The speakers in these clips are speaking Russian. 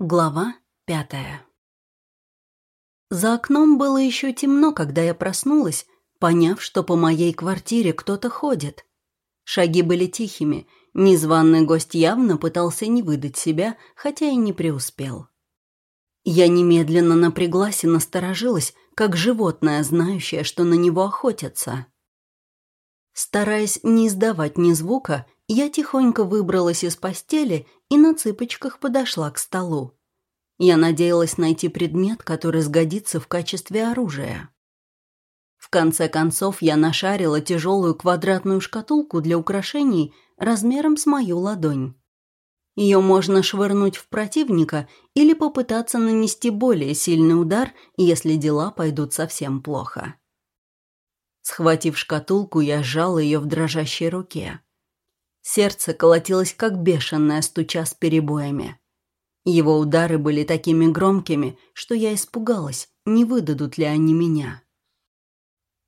Глава пятая За окном было еще темно, когда я проснулась, поняв, что по моей квартире кто-то ходит. Шаги были тихими, незваный гость явно пытался не выдать себя, хотя и не преуспел. Я немедленно напряглась и насторожилась, как животное, знающее, что на него охотятся. Стараясь не издавать ни звука, я тихонько выбралась из постели и на цыпочках подошла к столу. Я надеялась найти предмет, который сгодится в качестве оружия. В конце концов, я нашарила тяжелую квадратную шкатулку для украшений размером с мою ладонь. Ее можно швырнуть в противника или попытаться нанести более сильный удар, если дела пойдут совсем плохо. Схватив шкатулку, я сжала ее в дрожащей руке. Сердце колотилось как бешеное, стуча с перебоями. Его удары были такими громкими, что я испугалась, не выдадут ли они меня.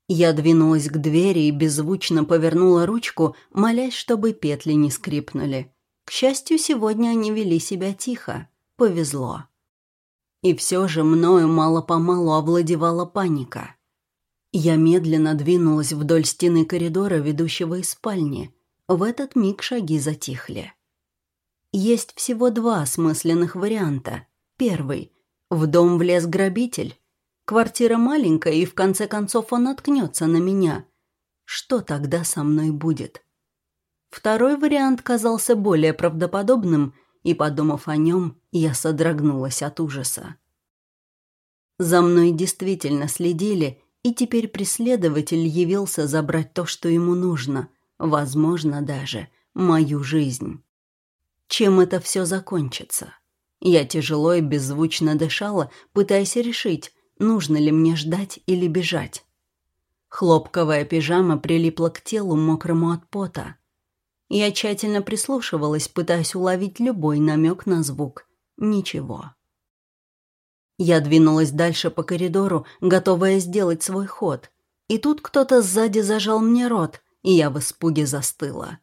Я двинулась к двери и беззвучно повернула ручку, молясь, чтобы петли не скрипнули. К счастью, сегодня они вели себя тихо. Повезло. И все же мною мало-помалу овладевала паника. Я медленно двинулась вдоль стены коридора, ведущего из спальни. В этот миг шаги затихли. Есть всего два осмысленных варианта. Первый. В дом влез грабитель. Квартира маленькая, и в конце концов он наткнется на меня. Что тогда со мной будет? Второй вариант казался более правдоподобным, и, подумав о нем, я содрогнулась от ужаса. За мной действительно следили, и теперь преследователь явился забрать то, что ему нужно, возможно, даже мою жизнь. Чем это все закончится? Я тяжело и беззвучно дышала, пытаясь решить, нужно ли мне ждать или бежать. Хлопковая пижама прилипла к телу, мокрому от пота. Я тщательно прислушивалась, пытаясь уловить любой намек на звук. Ничего. Я двинулась дальше по коридору, готовая сделать свой ход. И тут кто-то сзади зажал мне рот, и я в испуге застыла.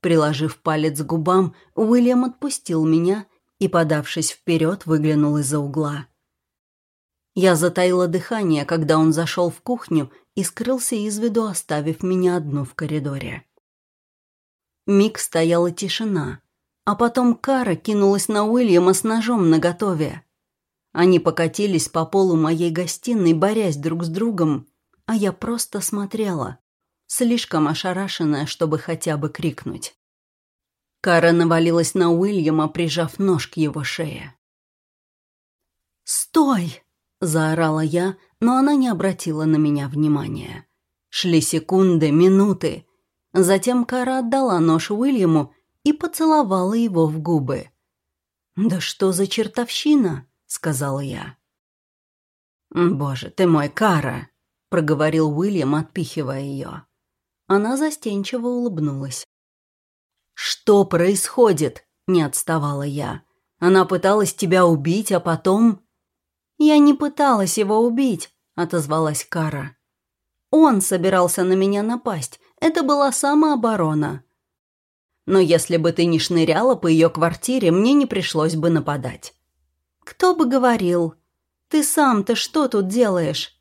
Приложив палец к губам, Уильям отпустил меня и, подавшись вперед, выглянул из-за угла. Я затаила дыхание, когда он зашел в кухню и скрылся из виду, оставив меня одну в коридоре. Миг стояла тишина, а потом Кара кинулась на Уильяма с ножом наготове. Они покатились по полу моей гостиной, борясь друг с другом, а я просто смотрела, слишком ошарашенная, чтобы хотя бы крикнуть. Кара навалилась на Уильяма, прижав нож к его шее. «Стой!» – заорала я, но она не обратила на меня внимания. Шли секунды, минуты. Затем Кара отдала нож Уильяму и поцеловала его в губы. «Да что за чертовщина?» сказала я. «Боже ты мой, Кара!» — проговорил Уильям, отпихивая ее. Она застенчиво улыбнулась. «Что происходит?» — не отставала я. «Она пыталась тебя убить, а потом...» «Я не пыталась его убить», — отозвалась Кара. «Он собирался на меня напасть. Это была самооборона. Но если бы ты не шныряла по ее квартире, мне не пришлось бы нападать. «Кто бы говорил? Ты сам-то что тут делаешь?»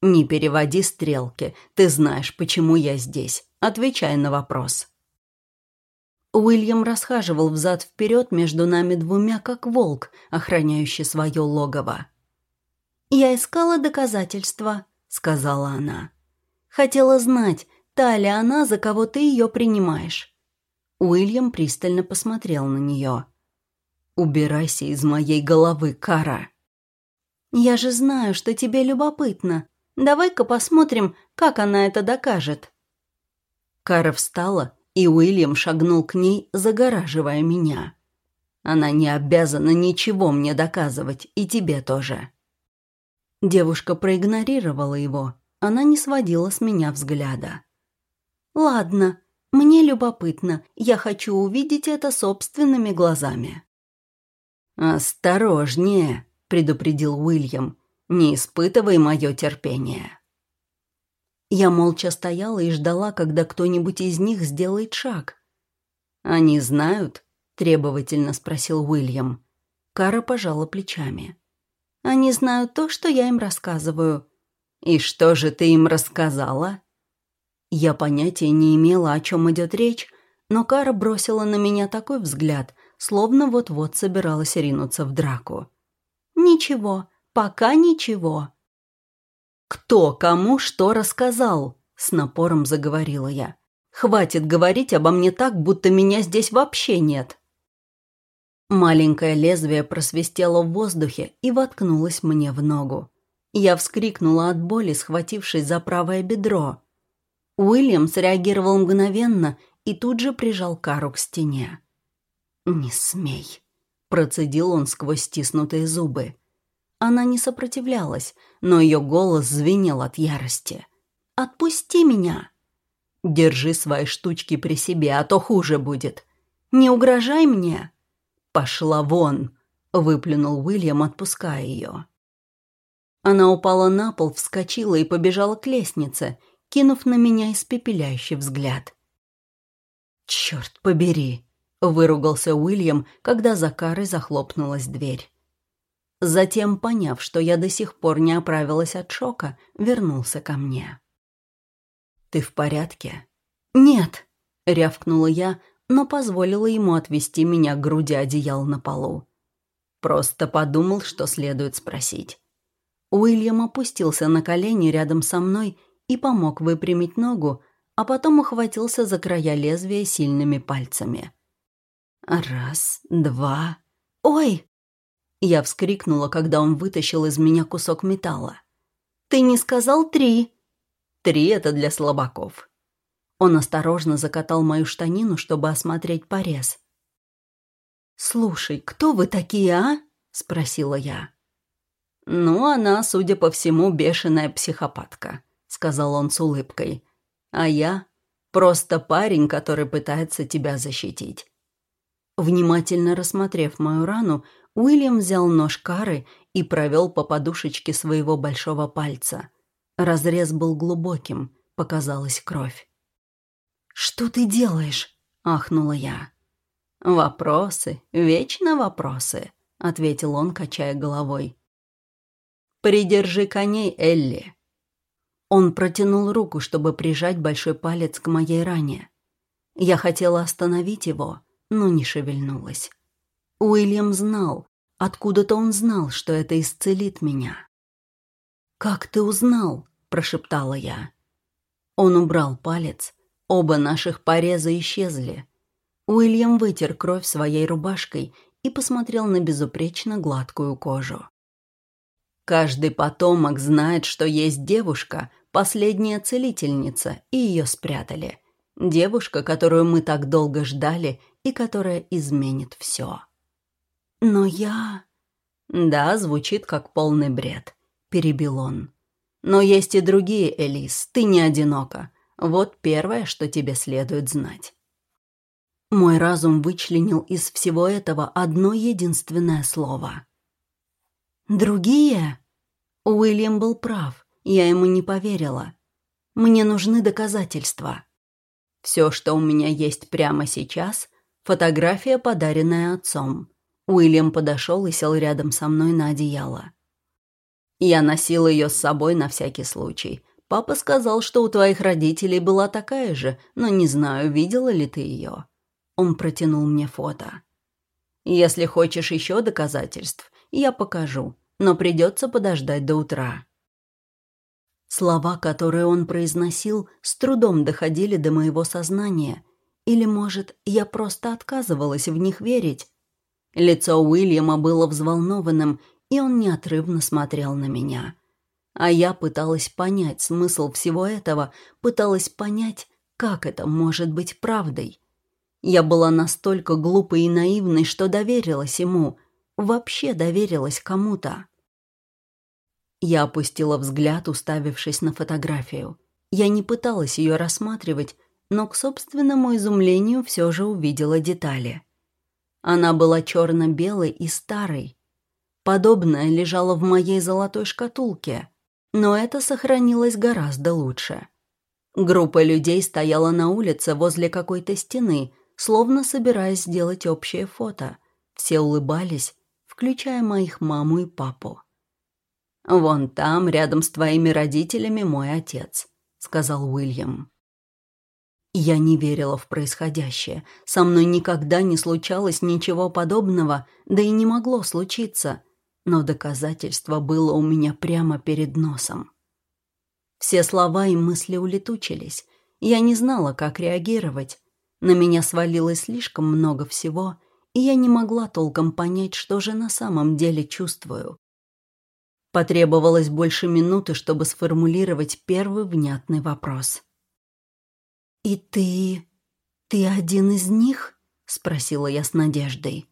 «Не переводи стрелки. Ты знаешь, почему я здесь. Отвечай на вопрос». Уильям расхаживал взад-вперед между нами двумя, как волк, охраняющий свое логово. «Я искала доказательства», — сказала она. «Хотела знать, та ли она, за кого ты ее принимаешь». Уильям пристально посмотрел на нее. «Убирайся из моей головы, Кара!» «Я же знаю, что тебе любопытно. Давай-ка посмотрим, как она это докажет». Кара встала, и Уильям шагнул к ней, загораживая меня. «Она не обязана ничего мне доказывать, и тебе тоже». Девушка проигнорировала его. Она не сводила с меня взгляда. «Ладно, мне любопытно. Я хочу увидеть это собственными глазами». «Осторожнее», — предупредил Уильям. «Не испытывай мое терпение». Я молча стояла и ждала, когда кто-нибудь из них сделает шаг. «Они знают?» — требовательно спросил Уильям. Кара пожала плечами. «Они знают то, что я им рассказываю». «И что же ты им рассказала?» Я понятия не имела, о чем идет речь, но Кара бросила на меня такой взгляд, словно вот-вот собиралась ринуться в драку. «Ничего, пока ничего». «Кто кому что рассказал?» — с напором заговорила я. «Хватит говорить обо мне так, будто меня здесь вообще нет». Маленькое лезвие просвистело в воздухе и воткнулось мне в ногу. Я вскрикнула от боли, схватившись за правое бедро. Уильям среагировал мгновенно и тут же прижал Кару к стене. «Не смей», — процедил он сквозь стиснутые зубы. Она не сопротивлялась, но ее голос звенел от ярости. «Отпусти меня!» «Держи свои штучки при себе, а то хуже будет. Не угрожай мне!» «Пошла вон!» — выплюнул Уильям, отпуская ее. Она упала на пол, вскочила и побежала к лестнице, кинув на меня испепеляющий взгляд. «Черт побери!» — выругался Уильям, когда за Карой захлопнулась дверь. Затем, поняв, что я до сих пор не оправилась от шока, вернулся ко мне. «Ты в порядке?» «Нет», — рявкнула я, но позволила ему отвести меня к груди одеял на полу. Просто подумал, что следует спросить. Уильям опустился на колени рядом со мной и помог выпрямить ногу, а потом ухватился за края лезвия сильными пальцами. «Раз, два...» «Ой!» Я вскрикнула, когда он вытащил из меня кусок металла. «Ты не сказал три?» «Три — это для слабаков». Он осторожно закатал мою штанину, чтобы осмотреть порез. «Слушай, кто вы такие, а?» — спросила я. «Ну, она, судя по всему, бешеная психопатка», — сказал он с улыбкой. «А я — просто парень, который пытается тебя защитить». Внимательно рассмотрев мою рану, Уильям взял нож Кары и провел по подушечке своего большого пальца. Разрез был глубоким, показалась кровь. «Что ты делаешь?» — ахнула я. «Вопросы, вечно вопросы», — ответил он, качая головой. «Придержи коней, Элли». Он протянул руку, чтобы прижать большой палец к моей ране. Я хотела остановить его, но не шевельнулась. Уильям знал, откуда-то он знал, что это исцелит меня. «Как ты узнал?» – прошептала я. Он убрал палец, оба наших пореза исчезли. Уильям вытер кровь своей рубашкой и посмотрел на безупречно гладкую кожу. Каждый потомок знает, что есть девушка, последняя целительница, и ее спрятали. Девушка, которую мы так долго ждали и которая изменит все. «Но я...» «Да, звучит как полный бред», — перебил он. «Но есть и другие, Элис, ты не одинока. Вот первое, что тебе следует знать». Мой разум вычленил из всего этого одно единственное слово. «Другие?» Уильям был прав, я ему не поверила. Мне нужны доказательства. Все, что у меня есть прямо сейчас, фотография, подаренная отцом. Уильям подошел и сел рядом со мной на одеяло. Я носил ее с собой на всякий случай. Папа сказал, что у твоих родителей была такая же, но не знаю, видела ли ты ее. Он протянул мне фото. Если хочешь еще доказательств, я покажу, но придется подождать до утра. Слова, которые он произносил, с трудом доходили до моего сознания. Или, может, я просто отказывалась в них верить, Лицо Уильяма было взволнованным, и он неотрывно смотрел на меня. А я пыталась понять смысл всего этого, пыталась понять, как это может быть правдой. Я была настолько глупой и наивной, что доверилась ему, вообще доверилась кому-то. Я опустила взгляд, уставившись на фотографию. Я не пыталась ее рассматривать, но к собственному изумлению все же увидела детали. Она была черно-белой и старой. Подобное лежало в моей золотой шкатулке, но это сохранилось гораздо лучше. Группа людей стояла на улице возле какой-то стены, словно собираясь сделать общее фото. Все улыбались, включая моих маму и папу. «Вон там, рядом с твоими родителями, мой отец», — сказал Уильям. Я не верила в происходящее. Со мной никогда не случалось ничего подобного, да и не могло случиться. Но доказательство было у меня прямо перед носом. Все слова и мысли улетучились. Я не знала, как реагировать. На меня свалилось слишком много всего, и я не могла толком понять, что же на самом деле чувствую. Потребовалось больше минуты, чтобы сформулировать первый внятный вопрос. «И ты... ты один из них?» — спросила я с надеждой.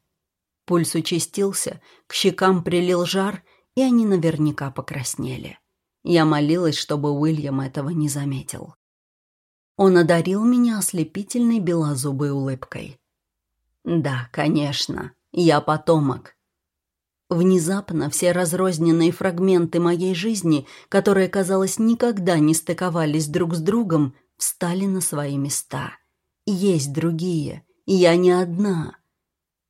Пульс участился, к щекам прилил жар, и они наверняка покраснели. Я молилась, чтобы Уильям этого не заметил. Он одарил меня ослепительной белозубой улыбкой. «Да, конечно, я потомок. Внезапно все разрозненные фрагменты моей жизни, которые, казалось, никогда не стыковались друг с другом, встали на свои места. Есть другие, и я не одна.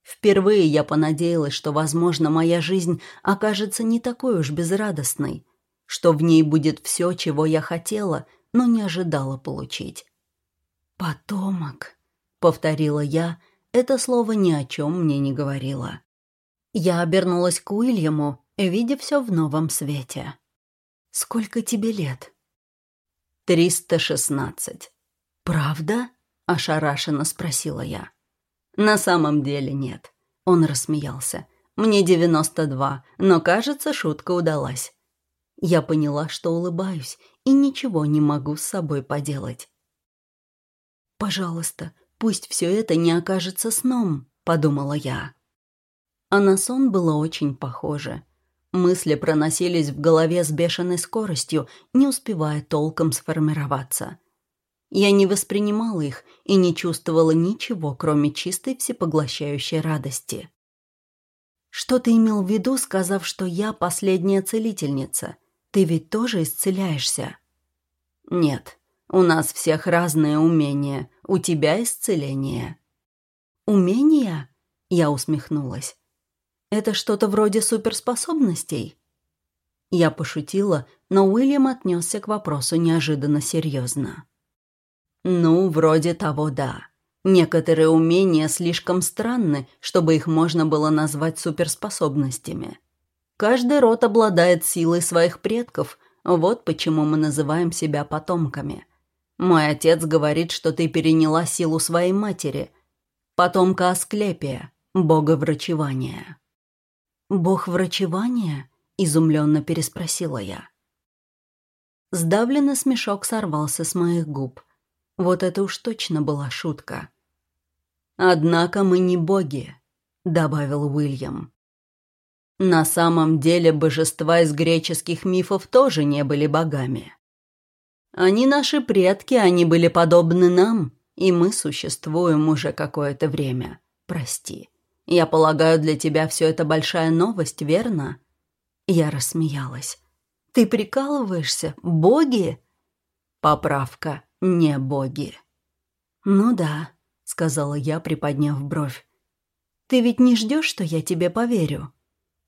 Впервые я понадеялась, что, возможно, моя жизнь окажется не такой уж безрадостной, что в ней будет все, чего я хотела, но не ожидала получить. «Потомок», — повторила я, это слово ни о чем мне не говорило. Я обернулась к Уильяму, видя все в новом свете. «Сколько тебе лет?» «Триста шестнадцать». «Правда?» – ошарашенно спросила я. «На самом деле нет». Он рассмеялся. «Мне девяносто два, но, кажется, шутка удалась». Я поняла, что улыбаюсь, и ничего не могу с собой поделать. «Пожалуйста, пусть все это не окажется сном», — подумала я. А на сон было очень похоже. Мысли проносились в голове с бешеной скоростью, не успевая толком сформироваться. Я не воспринимала их и не чувствовала ничего, кроме чистой всепоглощающей радости. «Что ты имел в виду, сказав, что я последняя целительница? Ты ведь тоже исцеляешься?» «Нет, у нас всех разные умения. У тебя исцеление». «Умения?» — я усмехнулась. Это что-то вроде суперспособностей?» Я пошутила, но Уильям отнесся к вопросу неожиданно серьезно. «Ну, вроде того, да. Некоторые умения слишком странны, чтобы их можно было назвать суперспособностями. Каждый род обладает силой своих предков, вот почему мы называем себя потомками. Мой отец говорит, что ты переняла силу своей матери, потомка Асклепия, бога врачевания». «Бог врачевания?» — изумленно переспросила я. Сдавленный смешок сорвался с моих губ. Вот это уж точно была шутка. «Однако мы не боги», — добавил Уильям. «На самом деле божества из греческих мифов тоже не были богами. Они наши предки, они были подобны нам, и мы существуем уже какое-то время. Прости». Я полагаю, для тебя все это большая новость, верно?» Я рассмеялась. «Ты прикалываешься? Боги?» «Поправка. Не боги». «Ну да», — сказала я, приподняв бровь. «Ты ведь не ждешь, что я тебе поверю?»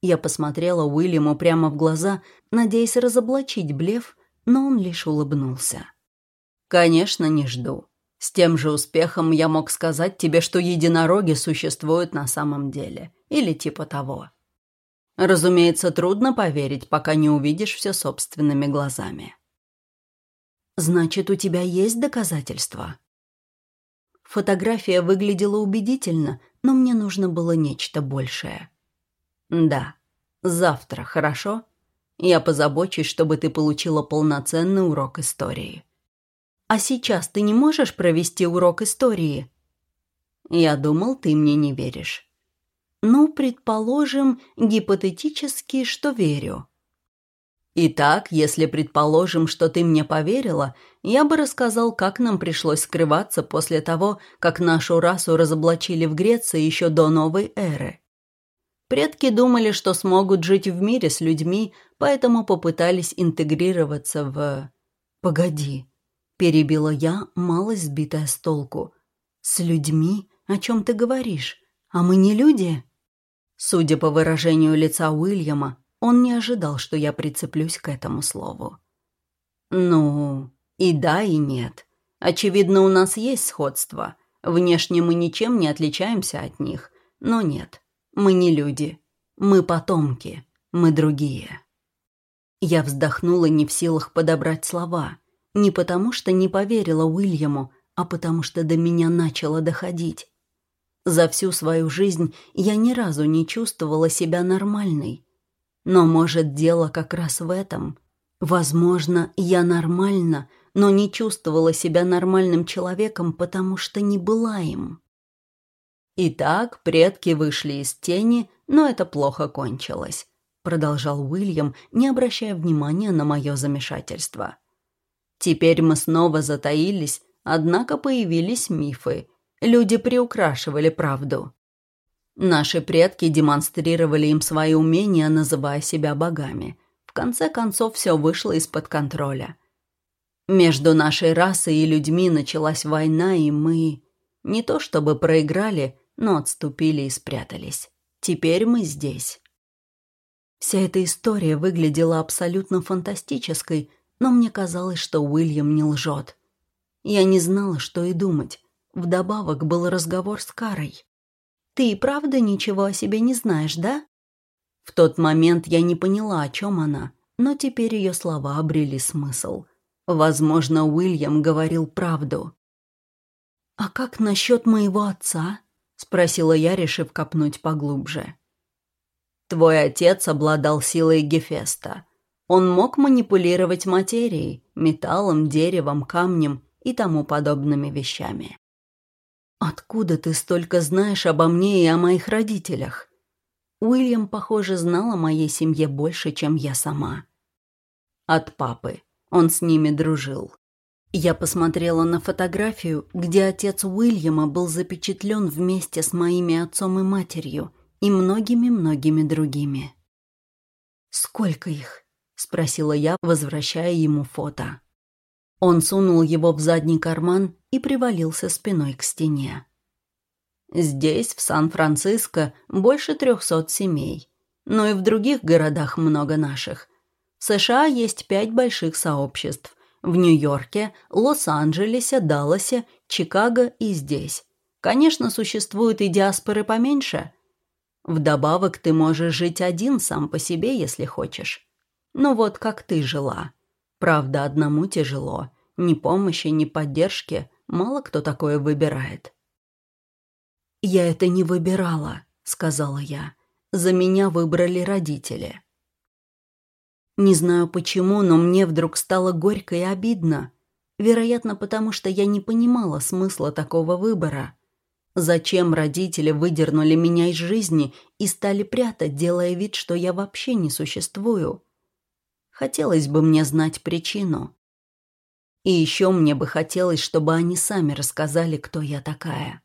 Я посмотрела Уильяму прямо в глаза, надеясь разоблачить блеф, но он лишь улыбнулся. «Конечно, не жду. С тем же успехом я мог сказать тебе, что единороги существуют на самом деле. Или типа того. Разумеется, трудно поверить, пока не увидишь все собственными глазами. Значит, у тебя есть доказательства? Фотография выглядела убедительно, но мне нужно было нечто большее. Да. Завтра, хорошо? Я позабочусь, чтобы ты получила полноценный урок истории. А сейчас ты не можешь провести урок истории?» «Я думал, ты мне не веришь». «Ну, предположим, гипотетически, что верю». «Итак, если предположим, что ты мне поверила, я бы рассказал, как нам пришлось скрываться после того, как нашу расу разоблачили в Греции еще до новой эры. Предки думали, что смогут жить в мире с людьми, поэтому попытались интегрироваться в... Погоди, Перебила я, малость сбитая с толку. «С людьми? О чем ты говоришь? А мы не люди?» Судя по выражению лица Уильяма, он не ожидал, что я прицеплюсь к этому слову. «Ну, и да, и нет. Очевидно, у нас есть сходство. Внешне мы ничем не отличаемся от них. Но нет, мы не люди. Мы потомки. Мы другие». Я вздохнула не в силах подобрать слова. Не потому, что не поверила Уильяму, а потому что до меня начало доходить. За всю свою жизнь я ни разу не чувствовала себя нормальной. Но, может, дело как раз в этом. Возможно, я нормально, но не чувствовала себя нормальным человеком, потому что не была им. Итак, предки вышли из тени, но это плохо кончилось, продолжал Уильям, не обращая внимания на мое замешательство. Теперь мы снова затаились, однако появились мифы. Люди приукрашивали правду. Наши предки демонстрировали им свои умения, называя себя богами. В конце концов, все вышло из-под контроля. Между нашей расой и людьми началась война, и мы... Не то чтобы проиграли, но отступили и спрятались. Теперь мы здесь. Вся эта история выглядела абсолютно фантастической, но мне казалось, что Уильям не лжет. Я не знала, что и думать. Вдобавок был разговор с Карой. «Ты и правда ничего о себе не знаешь, да?» В тот момент я не поняла, о чем она, но теперь ее слова обрели смысл. Возможно, Уильям говорил правду. «А как насчет моего отца?» — спросила я, решив копнуть поглубже. «Твой отец обладал силой Гефеста. Он мог манипулировать материей, металлом, деревом, камнем и тому подобными вещами. «Откуда ты столько знаешь обо мне и о моих родителях?» Уильям, похоже, знал о моей семье больше, чем я сама. От папы. Он с ними дружил. Я посмотрела на фотографию, где отец Уильяма был запечатлен вместе с моими отцом и матерью и многими-многими другими. «Сколько их?» — спросила я, возвращая ему фото. Он сунул его в задний карман и привалился спиной к стене. Здесь, в Сан-Франциско, больше трехсот семей. Но и в других городах много наших. В США есть пять больших сообществ. В Нью-Йорке, Лос-Анджелесе, Далласе, Чикаго и здесь. Конечно, существуют и диаспоры поменьше. Вдобавок, ты можешь жить один сам по себе, если хочешь. Ну вот как ты жила. Правда, одному тяжело. Ни помощи, ни поддержки. Мало кто такое выбирает. «Я это не выбирала», — сказала я. «За меня выбрали родители». Не знаю почему, но мне вдруг стало горько и обидно. Вероятно, потому что я не понимала смысла такого выбора. Зачем родители выдернули меня из жизни и стали прятать, делая вид, что я вообще не существую? Хотелось бы мне знать причину. И еще мне бы хотелось, чтобы они сами рассказали, кто я такая.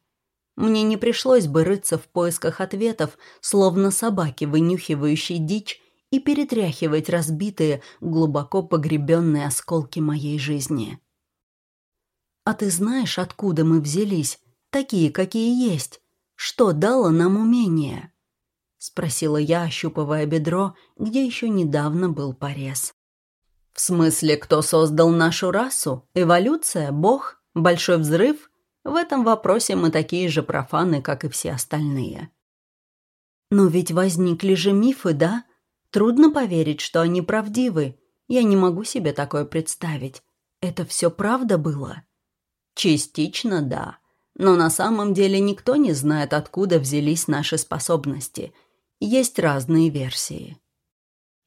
Мне не пришлось бы рыться в поисках ответов, словно собаки, вынюхивающие дичь, и перетряхивать разбитые, глубоко погребенные осколки моей жизни. «А ты знаешь, откуда мы взялись? Такие, какие есть? Что дало нам умение?» — спросила я, ощупывая бедро, где еще недавно был порез. «В смысле, кто создал нашу расу? Эволюция? Бог? Большой взрыв? В этом вопросе мы такие же профаны, как и все остальные». «Но ведь возникли же мифы, да? Трудно поверить, что они правдивы. Я не могу себе такое представить. Это все правда было?» «Частично, да. Но на самом деле никто не знает, откуда взялись наши способности — есть разные версии.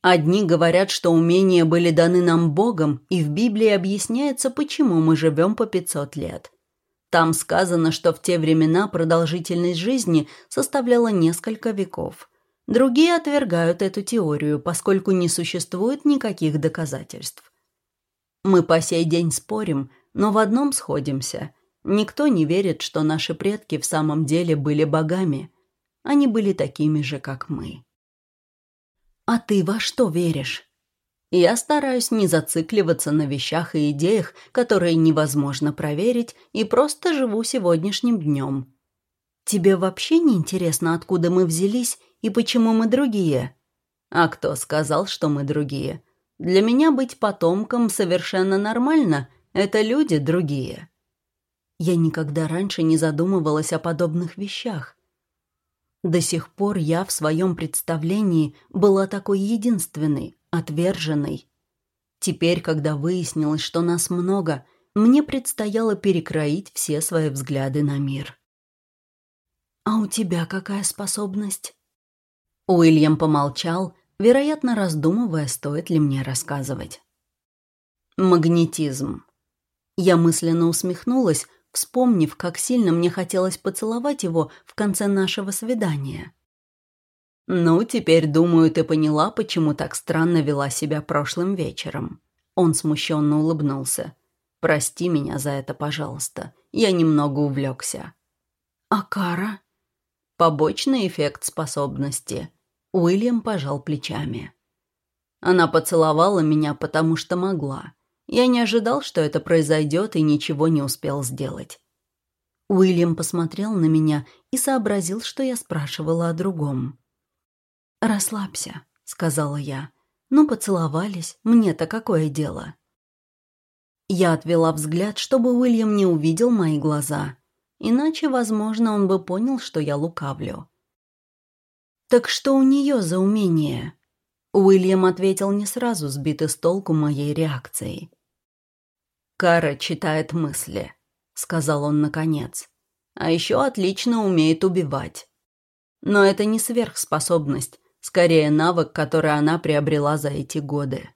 Одни говорят, что умения были даны нам Богом, и в Библии объясняется, почему мы живем по 500 лет. Там сказано, что в те времена продолжительность жизни составляла несколько веков. Другие отвергают эту теорию, поскольку не существует никаких доказательств. Мы по сей день спорим, но в одном сходимся. Никто не верит, что наши предки в самом деле были богами – они были такими же, как мы. «А ты во что веришь?» Я стараюсь не зацикливаться на вещах и идеях, которые невозможно проверить, и просто живу сегодняшним днем. Тебе вообще не интересно, откуда мы взялись и почему мы другие? А кто сказал, что мы другие? Для меня быть потомком совершенно нормально. Это люди другие. Я никогда раньше не задумывалась о подобных вещах. До сих пор я в своем представлении была такой единственной, отверженной. Теперь, когда выяснилось, что нас много, мне предстояло перекроить все свои взгляды на мир. «А у тебя какая способность?» Уильям помолчал, вероятно, раздумывая, стоит ли мне рассказывать. Магнетизм. Я мысленно усмехнулась, вспомнив, как сильно мне хотелось поцеловать его в конце нашего свидания. «Ну, теперь, думаю, ты поняла, почему так странно вела себя прошлым вечером». Он смущенно улыбнулся. «Прости меня за это, пожалуйста. Я немного увлекся». «А Кара?» «Побочный эффект способности». Уильям пожал плечами. Она поцеловала меня, потому что могла. Я не ожидал, что это произойдет, и ничего не успел сделать. Уильям посмотрел на меня и сообразил, что я спрашивала о другом. «Расслабься», — сказала я. «Ну, поцеловались, мне-то какое дело?» Я отвела взгляд, чтобы Уильям не увидел мои глаза. Иначе, возможно, он бы понял, что я лукавлю. «Так что у нее за умение?» Уильям ответил не сразу, сбитый с толку моей реакцией. «Кара читает мысли», — сказал он наконец. «А еще отлично умеет убивать. Но это не сверхспособность, скорее навык, который она приобрела за эти годы».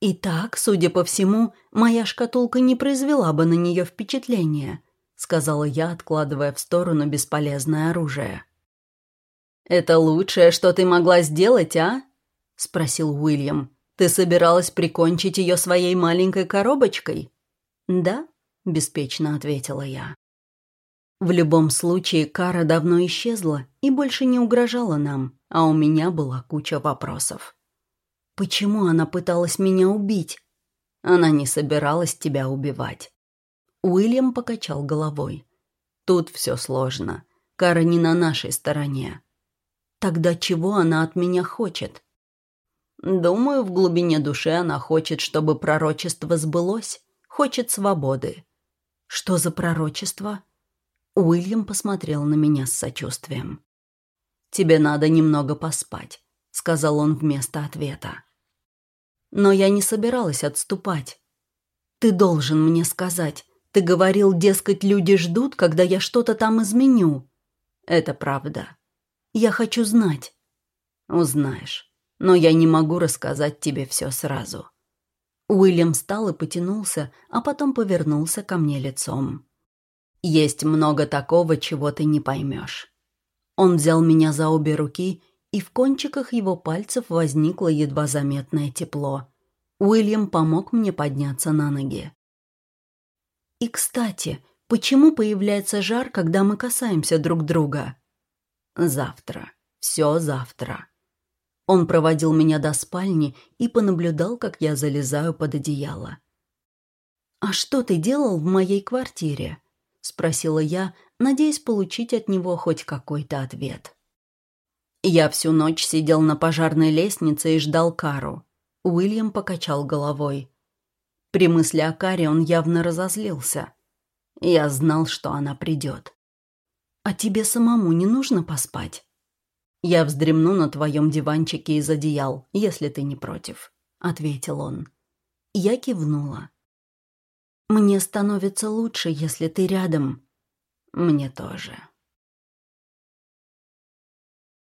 «Итак, судя по всему, моя шкатулка не произвела бы на нее впечатления», — сказала я, откладывая в сторону бесполезное оружие. «Это лучшее, что ты могла сделать, а?» — спросил Уильям. «Ты собиралась прикончить ее своей маленькой коробочкой?» «Да», — беспечно ответила я. В любом случае, кара давно исчезла и больше не угрожала нам, а у меня была куча вопросов. Почему она пыталась меня убить? Она не собиралась тебя убивать. Уильям покачал головой. Тут все сложно. Кара не на нашей стороне. Тогда чего она от меня хочет? Думаю, в глубине души она хочет, чтобы пророчество сбылось, хочет свободы. Что за пророчество? Уильям посмотрел на меня с сочувствием. «Тебе надо немного поспать», — сказал он вместо ответа. Но я не собиралась отступать. «Ты должен мне сказать. Ты говорил, дескать, люди ждут, когда я что-то там изменю». «Это правда. Я хочу знать». «Узнаешь. Но я не могу рассказать тебе все сразу». Уильям встал и потянулся, а потом повернулся ко мне лицом. «Есть много такого, чего ты не поймешь». Он взял меня за обе руки, и в кончиках его пальцев возникло едва заметное тепло. Уильям помог мне подняться на ноги. «И, кстати, почему появляется жар, когда мы касаемся друг друга?» Завтра. Все завтра. Он проводил меня до спальни и понаблюдал, как я залезаю под одеяло. «А что ты делал в моей квартире?» — спросила я, надеясь получить от него хоть какой-то ответ. Я всю ночь сидел на пожарной лестнице и ждал Кару. Уильям покачал головой. При мысли о Каре он явно разозлился. Я знал, что она придет. «А тебе самому не нужно поспать?» «Я вздремну на твоем диванчике из одеял, если ты не против», — ответил он. Я кивнула. «Мне становится лучше, если ты рядом». «Мне тоже».